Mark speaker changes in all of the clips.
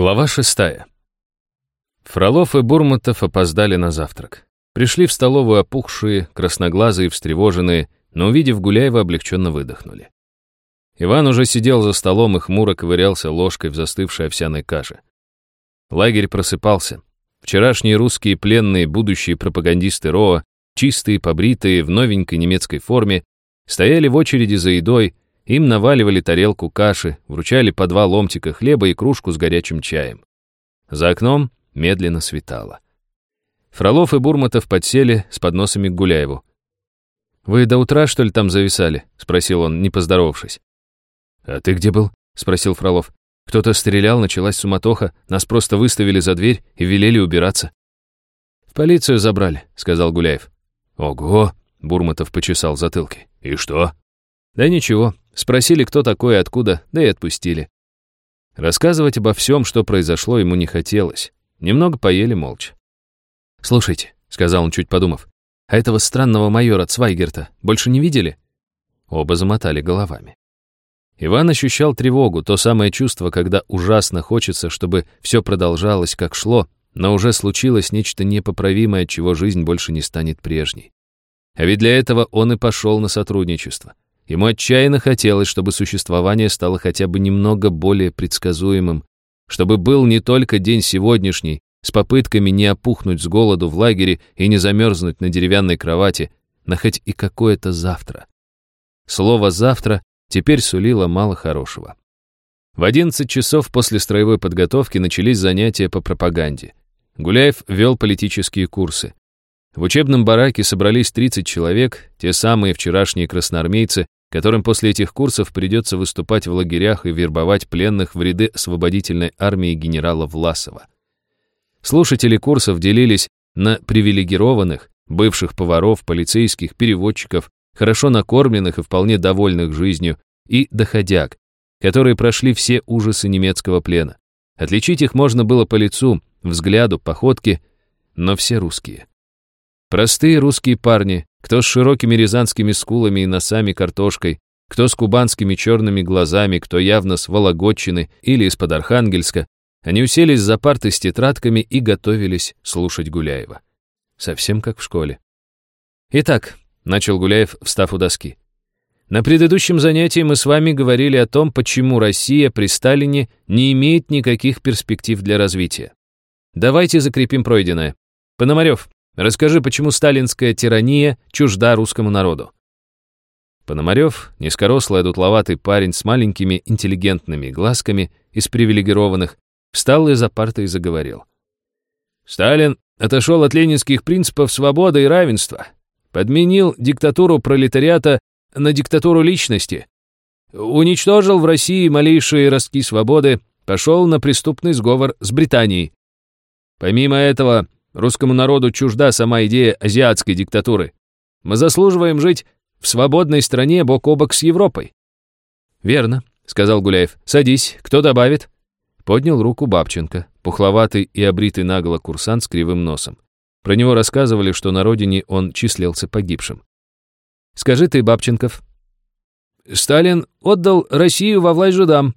Speaker 1: Глава шестая. Фролов и Бурматов опоздали на завтрак. Пришли в столовую опухшие, красноглазые встревоженные, но, увидев Гуляева, облегченно выдохнули. Иван уже сидел за столом и хмуро ковырялся ложкой в застывшей овсяной каше. Лагерь просыпался. Вчерашние русские пленные, будущие пропагандисты РОА, чистые, побритые, в новенькой немецкой форме, стояли в очереди за едой, им наваливали тарелку каши, вручали по два ломтика хлеба и кружку с горячим чаем. За окном медленно светало. Фролов и Бурматов подсели с подносами к Гуляеву. «Вы до утра, что ли, там зависали?» — спросил он, не поздоровавшись. «А ты где был?» — спросил Фролов. «Кто-то стрелял, началась суматоха, нас просто выставили за дверь и велели убираться». «В полицию забрали», — сказал Гуляев. «Ого!» — Бурматов почесал затылки. «И что?» «Да ничего, Спросили, кто такой и откуда, да и отпустили. Рассказывать обо всем, что произошло, ему не хотелось. Немного поели молча. «Слушайте», — сказал он, чуть подумав, «а этого странного майора Цвайгерта больше не видели?» Оба замотали головами. Иван ощущал тревогу, то самое чувство, когда ужасно хочется, чтобы все продолжалось, как шло, но уже случилось нечто непоправимое, чего жизнь больше не станет прежней. А ведь для этого он и пошел на сотрудничество. Ему отчаянно хотелось, чтобы существование стало хотя бы немного более предсказуемым, чтобы был не только день сегодняшний, с попытками не опухнуть с голоду в лагере и не замерзнуть на деревянной кровати, но хоть и какое-то завтра. Слово «завтра» теперь сулило мало хорошего. В 11 часов после строевой подготовки начались занятия по пропаганде. Гуляев вел политические курсы. В учебном бараке собрались 30 человек, те самые вчерашние красноармейцы, которым после этих курсов придется выступать в лагерях и вербовать пленных в ряды освободительной армии генерала Власова. Слушатели курсов делились на привилегированных, бывших поваров, полицейских, переводчиков, хорошо накормленных и вполне довольных жизнью, и доходяг, которые прошли все ужасы немецкого плена. Отличить их можно было по лицу, взгляду, походке, но все русские. Простые русские парни, кто с широкими рязанскими скулами и носами картошкой, кто с кубанскими черными глазами, кто явно с Вологодчины или из-под Архангельска, они уселись за парты с тетрадками и готовились слушать Гуляева. Совсем как в школе. «Итак», — начал Гуляев, встав у доски, «на предыдущем занятии мы с вами говорили о том, почему Россия при Сталине не имеет никаких перспектив для развития. Давайте закрепим пройденное. Пономарев, Расскажи, почему сталинская тирания чужда русскому народу?» Пономарев, низкорослый, дутловатый парень с маленькими интеллигентными глазками из привилегированных, встал из-за парты и заговорил. «Сталин отошел от ленинских принципов свободы и равенства, подменил диктатуру пролетариата на диктатуру личности, уничтожил в России малейшие ростки свободы, пошел на преступный сговор с Британией. Помимо этого, Русскому народу чужда сама идея азиатской диктатуры. Мы заслуживаем жить в свободной стране бок о бок с Европой». «Верно», — сказал Гуляев. «Садись, кто добавит?» Поднял руку Бабченко, пухловатый и обритый наголо курсант с кривым носом. Про него рассказывали, что на родине он числился погибшим. «Скажи ты, Бабченков». «Сталин отдал Россию во власть жидам».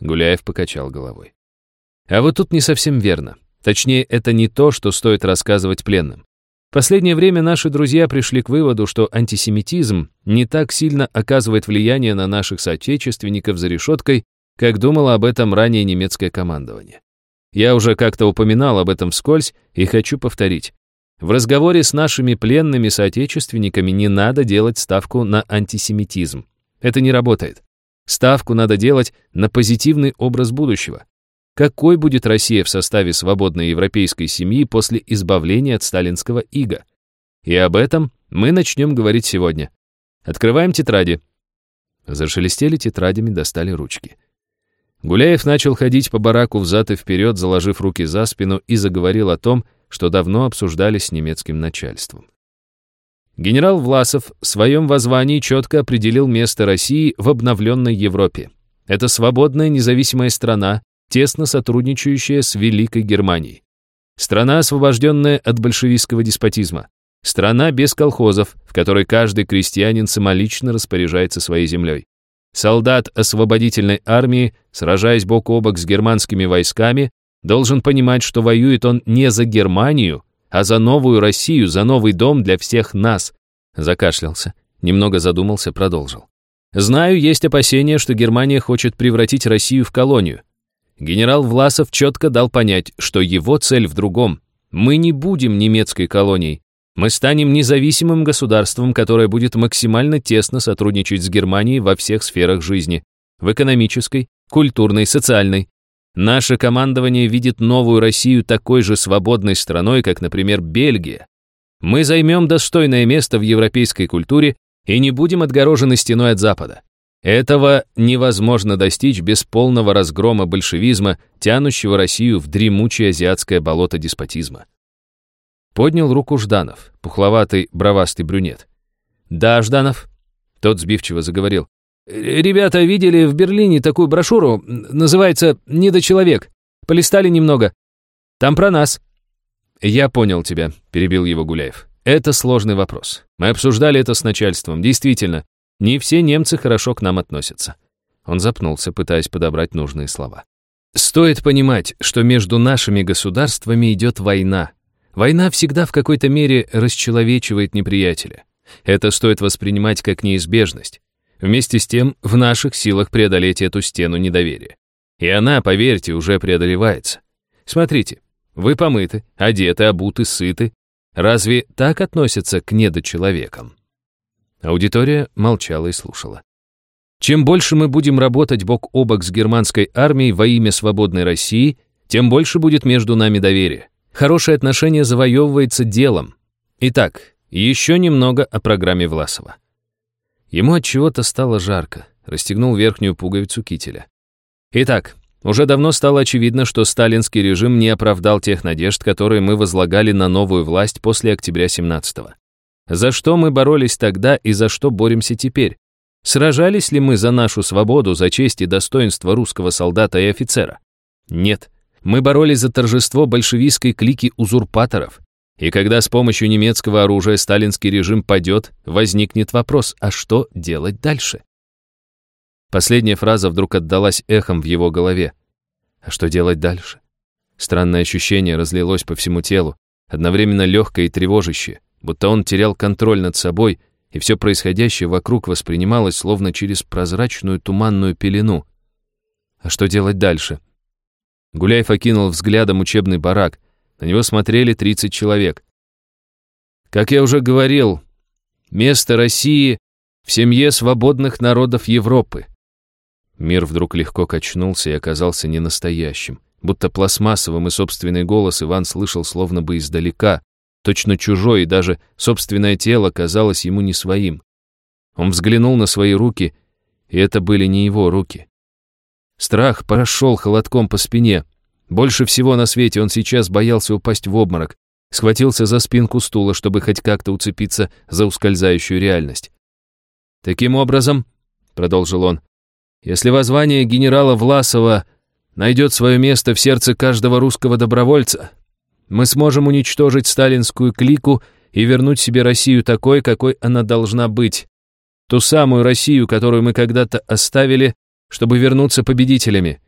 Speaker 1: Гуляев покачал головой. «А вот тут не совсем верно. Точнее, это не то, что стоит рассказывать пленным. В последнее время наши друзья пришли к выводу, что антисемитизм не так сильно оказывает влияние на наших соотечественников за решеткой, как думало об этом ранее немецкое командование. Я уже как-то упоминал об этом вскользь и хочу повторить. В разговоре с нашими пленными соотечественниками не надо делать ставку на антисемитизм. Это не работает. Ставку надо делать на позитивный образ будущего. Какой будет Россия в составе свободной европейской семьи после избавления от сталинского ига? И об этом мы начнем говорить сегодня. Открываем тетради. Зашелестели тетрадями, достали ручки. Гуляев начал ходить по бараку взад и вперед, заложив руки за спину, и заговорил о том, что давно обсуждали с немецким начальством. Генерал Власов в своем воззвании четко определил место России в обновленной Европе. Это свободная независимая страна, тесно сотрудничающая с Великой Германией. Страна, освобожденная от большевистского деспотизма. Страна без колхозов, в которой каждый крестьянин самолично распоряжается своей землей. Солдат освободительной армии, сражаясь бок о бок с германскими войсками, должен понимать, что воюет он не за Германию, а за новую Россию, за новый дом для всех нас. Закашлялся, немного задумался, продолжил. Знаю, есть опасения, что Германия хочет превратить Россию в колонию. Генерал Власов четко дал понять, что его цель в другом. Мы не будем немецкой колонией. Мы станем независимым государством, которое будет максимально тесно сотрудничать с Германией во всех сферах жизни. В экономической, культурной, социальной. Наше командование видит новую Россию такой же свободной страной, как, например, Бельгия. Мы займем достойное место в европейской культуре и не будем отгорожены стеной от Запада. Этого невозможно достичь без полного разгрома большевизма, тянущего Россию в дремучее азиатское болото деспотизма. Поднял руку Жданов, пухловатый, бровастый брюнет. «Да, Жданов?» Тот сбивчиво заговорил. «Ребята видели в Берлине такую брошюру, называется «Недочеловек». Полистали немного. Там про нас». «Я понял тебя», — перебил его Гуляев. «Это сложный вопрос. Мы обсуждали это с начальством. Действительно, не все немцы хорошо к нам относятся». Он запнулся, пытаясь подобрать нужные слова. «Стоит понимать, что между нашими государствами идет война, Война всегда в какой-то мере расчеловечивает неприятеля. Это стоит воспринимать как неизбежность. Вместе с тем, в наших силах преодолеть эту стену недоверия. И она, поверьте, уже преодолевается. Смотрите, вы помыты, одеты, обуты, сыты. Разве так относятся к недочеловекам? Аудитория молчала и слушала. Чем больше мы будем работать бок о бок с германской армией во имя свободной России, тем больше будет между нами доверия. Хорошее отношение завоевывается делом. Итак, еще немного о программе Власова. Ему от чего-то стало жарко, расстегнул верхнюю пуговицу кителя. Итак, уже давно стало очевидно, что сталинский режим не оправдал тех надежд, которые мы возлагали на новую власть после октября 17-го. За что мы боролись тогда и за что боремся теперь? Сражались ли мы за нашу свободу, за честь и достоинство русского солдата и офицера? Нет. Мы боролись за торжество большевистской клики узурпаторов. И когда с помощью немецкого оружия сталинский режим падет, возникнет вопрос, а что делать дальше? Последняя фраза вдруг отдалась эхом в его голове. А что делать дальше? Странное ощущение разлилось по всему телу, одновременно легкое и тревожащее, будто он терял контроль над собой, и все происходящее вокруг воспринималось словно через прозрачную туманную пелену. А что делать дальше? Гуляев окинул взглядом учебный барак. На него смотрели 30 человек. Как я уже говорил, место России в семье свободных народов Европы. Мир вдруг легко качнулся и оказался ненастоящим. Будто пластмассовым и собственный голос Иван слышал словно бы издалека, точно чужой, и даже собственное тело казалось ему не своим. Он взглянул на свои руки, и это были не его руки. Страх прошел холодком по спине. Больше всего на свете он сейчас боялся упасть в обморок, схватился за спинку стула, чтобы хоть как-то уцепиться за ускользающую реальность. «Таким образом», — продолжил он, «если воззвание генерала Власова найдет свое место в сердце каждого русского добровольца, мы сможем уничтожить сталинскую клику и вернуть себе Россию такой, какой она должна быть. Ту самую Россию, которую мы когда-то оставили, чтобы вернуться победителями.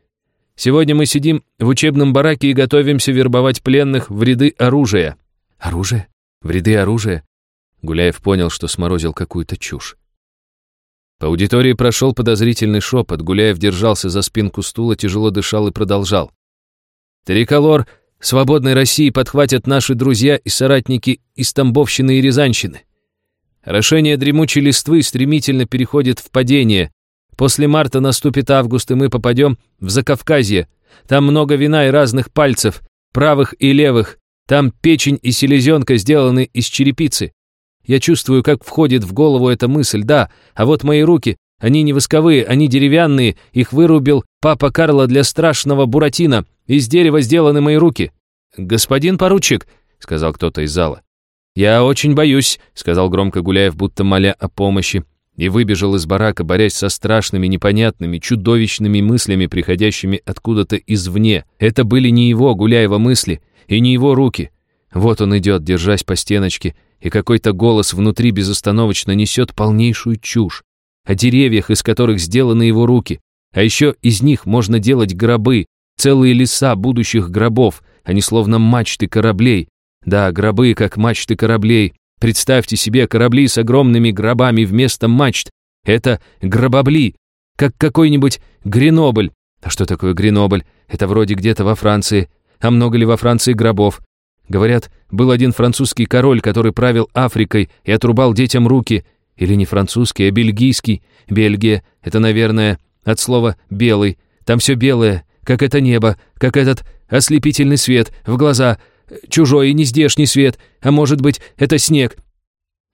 Speaker 1: Сегодня мы сидим в учебном бараке и готовимся вербовать пленных в ряды оружия». «Оружие? В ряды оружия?» Гуляев понял, что сморозил какую-то чушь. По аудитории прошел подозрительный шепот. Гуляев держался за спинку стула, тяжело дышал и продолжал. «Триколор свободной России подхватят наши друзья и соратники из Тамбовщины и Рязанщины. Орошение дремучей листвы стремительно переходит в падение. После марта наступит август, и мы попадем в Закавказье. Там много вина и разных пальцев, правых и левых. Там печень и селезенка сделаны из черепицы. Я чувствую, как входит в голову эта мысль, да, а вот мои руки, они не восковые, они деревянные, их вырубил папа Карло для страшного буратино. Из дерева сделаны мои руки. «Господин поручик», — сказал кто-то из зала. «Я очень боюсь», — сказал громко Гуляев, будто моля о помощи и выбежал из барака, борясь со страшными, непонятными, чудовищными мыслями, приходящими откуда-то извне. Это были не его, Гуляева, мысли, и не его руки. Вот он идет, держась по стеночке, и какой-то голос внутри безостановочно несет полнейшую чушь. О деревьях, из которых сделаны его руки. А еще из них можно делать гробы, целые леса будущих гробов, они словно мачты кораблей. Да, гробы, как мачты кораблей. Представьте себе корабли с огромными гробами вместо мачт. Это гробобли, как какой-нибудь Гренобль. А что такое Гренобль? Это вроде где-то во Франции. А много ли во Франции гробов? Говорят, был один французский король, который правил Африкой и отрубал детям руки. Или не французский, а бельгийский. Бельгия — это, наверное, от слова «белый». Там все белое, как это небо, как этот ослепительный свет в глаза, чужой и нездешний свет, а может быть, это снег.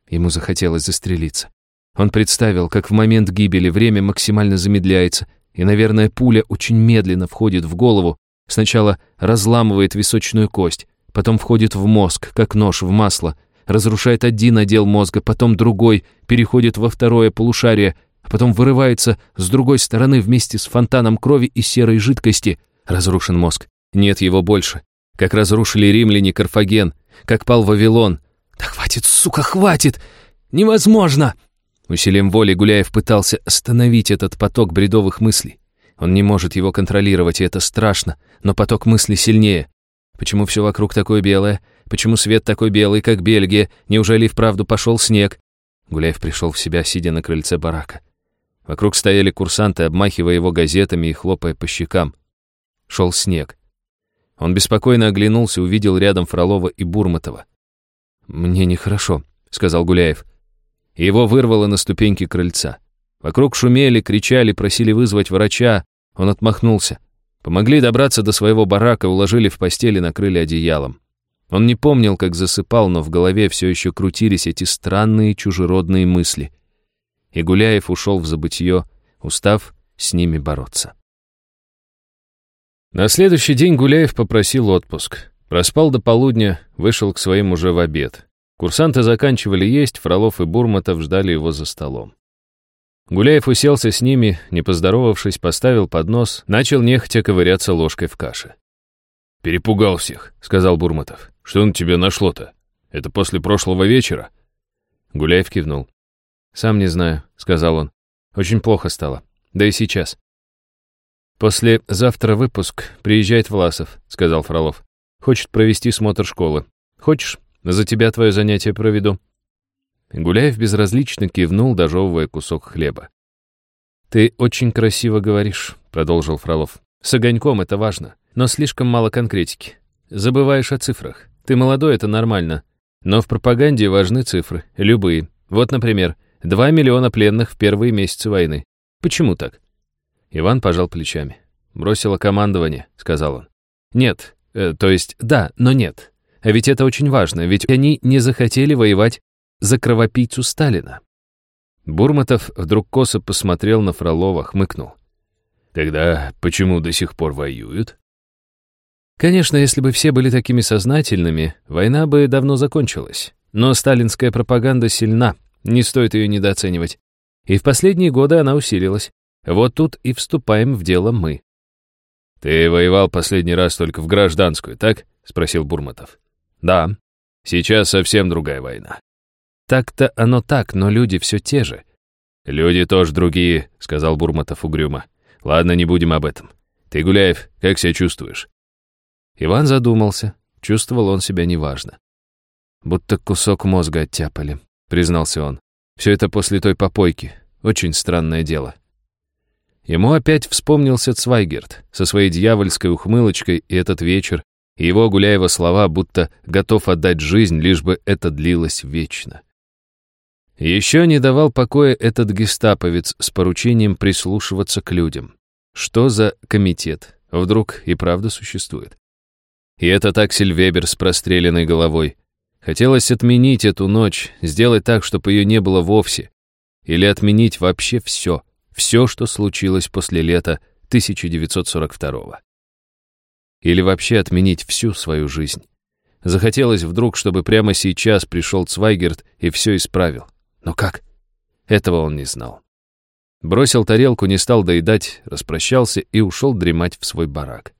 Speaker 1: Ему захотелось застрелиться. Он представил, как в момент гибели время максимально замедляется, и, наверное, пуля очень медленно входит в голову, сначала разламывает височную кость, потом входит в мозг, как нож в масло, разрушает один отдел мозга, потом другой, переходит во второе полушарие, а потом вырывается с другой стороны вместе с фонтаном крови и серой жидкости. Разрушен мозг. Нет его больше. Как разрушили римляне Карфаген, как пал Вавилон. «Да хватит, сука, хватит! Невозможно!» Усилием воли Гуляев пытался остановить этот поток бредовых мыслей. Он не может его контролировать, и это страшно, но поток мыслей сильнее. Почему все вокруг такое белое? Почему свет такой белый, как Бельгия? Неужели вправду пошел снег? Гуляев пришел в себя, сидя на крыльце барака. Вокруг стояли курсанты, обмахивая его газетами и хлопая по щекам. Шел снег. Он беспокойно оглянулся, увидел рядом Фролова и Бурматова. «Мне нехорошо», — сказал Гуляев. Его вырвало на ступеньки крыльца. Вокруг шумели, кричали, просили вызвать врача. Он отмахнулся. Помогли добраться до своего барака, уложили в постели, накрыли одеялом. Он не помнил, как засыпал, но в голове все еще крутились эти странные чужеродные мысли — и Гуляев ушел в забытье, устав с ними бороться. На следующий день Гуляев попросил отпуск. Проспал до полудня, вышел к своим уже в обед. Курсанты заканчивали есть, Фролов и Бурматов ждали его за столом. Гуляев уселся с ними, не поздоровавшись, поставил поднос, начал нехотя ковыряться ложкой в каше. «Перепугал всех», — сказал Бурматов. «Что на тебя нашло-то? Это после прошлого вечера?» Гуляев кивнул. «Сам не знаю», — сказал он. «Очень плохо стало. Да и сейчас». «После завтра выпуск приезжает Власов», — сказал Фролов. «Хочет провести смотр школы. Хочешь, за тебя твое занятие проведу?» Гуляев безразлично кивнул, дожевывая кусок хлеба. «Ты очень красиво говоришь», — продолжил Фролов. «С огоньком это важно, но слишком мало конкретики. Забываешь о цифрах. Ты молодой, это нормально. Но в пропаганде важны цифры, любые. Вот, например, Два миллиона пленных в первые месяцы войны. Почему так? Иван пожал плечами. «Бросило командование», — сказал он. «Нет, э, то есть да, но нет. А ведь это очень важно, ведь они не захотели воевать за кровопийцу Сталина». Бурматов вдруг косо посмотрел на Фролова, хмыкнул. «Тогда почему до сих пор воюют?» Конечно, если бы все были такими сознательными, война бы давно закончилась. Но сталинская пропаганда сильна, не стоит ее недооценивать. И в последние годы она усилилась. Вот тут и вступаем в дело мы. «Ты воевал последний раз только в гражданскую, так?» — спросил Бурматов. «Да. Сейчас совсем другая война». «Так-то оно так, но люди все те же». «Люди тоже другие», — сказал Бурматов угрюмо. «Ладно, не будем об этом. Ты, Гуляев, как себя чувствуешь?» Иван задумался. Чувствовал он себя неважно. Будто кусок мозга оттяпали признался он. Все это после той попойки. Очень странное дело. Ему опять вспомнился Цвайгерт со своей дьявольской ухмылочкой и этот вечер, и его Гуляева слова, будто готов отдать жизнь, лишь бы это длилось вечно. Еще не давал покоя этот гестаповец с поручением прислушиваться к людям. Что за комитет? Вдруг и правда существует? И это так Сильвебер с простреленной головой, Хотелось отменить эту ночь, сделать так, чтобы ее не было вовсе. Или отменить вообще все, все, что случилось после лета 1942 -го. Или вообще отменить всю свою жизнь. Захотелось вдруг, чтобы прямо сейчас пришел Цвайгерт и все исправил. Но как? Этого он не знал. Бросил тарелку, не стал доедать, распрощался и ушел дремать в свой барак.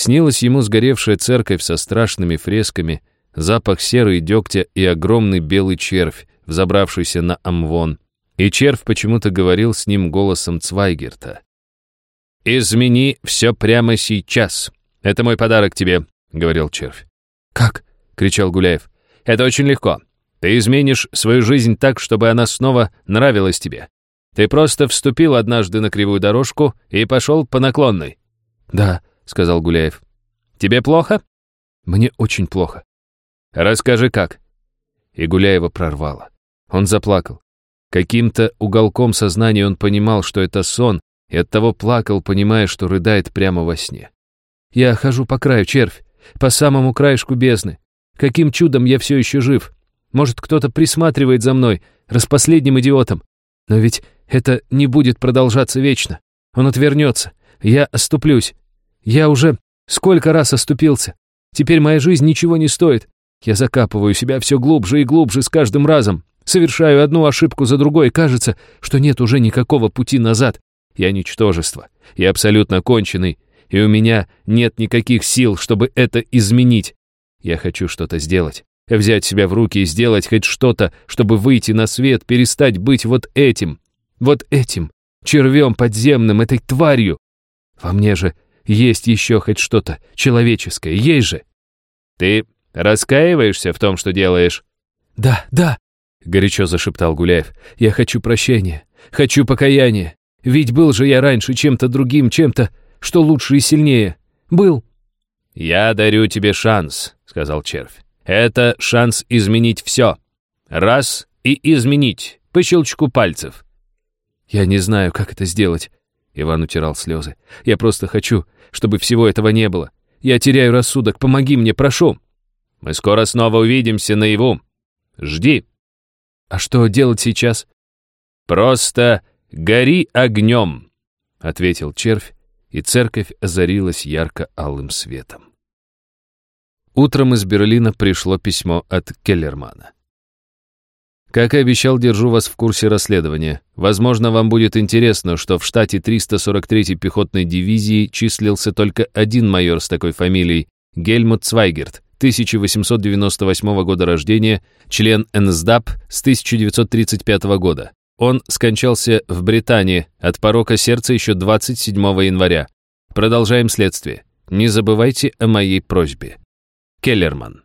Speaker 1: Снилась ему сгоревшая церковь со страшными фресками, запах серы и дегтя и огромный белый червь, взобравшийся на амвон, И червь почему-то говорил с ним голосом Цвайгерта. «Измени все прямо сейчас. Это мой подарок тебе», — говорил червь.
Speaker 2: «Как?»
Speaker 1: — кричал Гуляев. «Это очень легко. Ты изменишь свою жизнь так, чтобы она снова нравилась тебе. Ты просто вступил однажды на кривую дорожку и пошел по наклонной».
Speaker 2: «Да», — сказал Гуляев.
Speaker 1: «Тебе плохо?»
Speaker 2: «Мне очень плохо».
Speaker 1: «Расскажи, как».
Speaker 2: И Гуляева прорвало. Он заплакал. Каким-то уголком сознания он понимал, что это сон, и оттого плакал, понимая, что рыдает прямо во сне. «Я хожу по краю, червь, по самому краешку бездны. Каким чудом я все еще жив? Может, кто-то присматривает за мной, распоследним идиотом. Но ведь это не будет продолжаться вечно. Он отвернется. Я оступлюсь. Я уже сколько раз оступился. Теперь моя жизнь ничего не стоит. Я закапываю себя все глубже и глубже с каждым разом. Совершаю одну ошибку за другой, кажется, что нет уже никакого пути назад. Я ничтожество. Я абсолютно конченый, и у меня нет никаких сил, чтобы это изменить. Я хочу что-то сделать, взять себя в руки и сделать хоть что-то, чтобы выйти на свет, перестать быть вот этим, вот этим, червем подземным, этой тварью. Во мне же есть еще хоть что-то человеческое, есть же.
Speaker 1: Ты раскаиваешься в том, что делаешь?
Speaker 2: Да, да, горячо зашептал Гуляев. Я хочу прощения, хочу покаяния. Ведь был же я раньше чем-то другим, чем-то, что лучше и сильнее. Был.
Speaker 1: Я дарю тебе шанс, сказал червь. Это шанс изменить все. Раз и изменить, по щелчку пальцев.
Speaker 2: Я не знаю, как это сделать. Иван утирал слезы. Я просто хочу, чтобы всего этого не было. Я теряю рассудок, помоги мне, прошу.
Speaker 1: Мы скоро снова увидимся наяву. Жди.
Speaker 2: А что делать сейчас?
Speaker 1: Просто гори огнем,
Speaker 2: ответил червь, и церковь озарилась ярко-алым светом. Утром из Берлина пришло письмо от Келлермана. Как и обещал, держу вас в курсе расследования. Возможно, вам будет интересно, что в штате 343-й пехотной дивизии числился только один майор с такой фамилией – Гельмут Цвайгерт, 1898 года рождения, член НСДАП с 1935 года. Он скончался в Британии от порока сердца еще 27 января. Продолжаем следствие. Не забывайте о моей просьбе. Келлерман.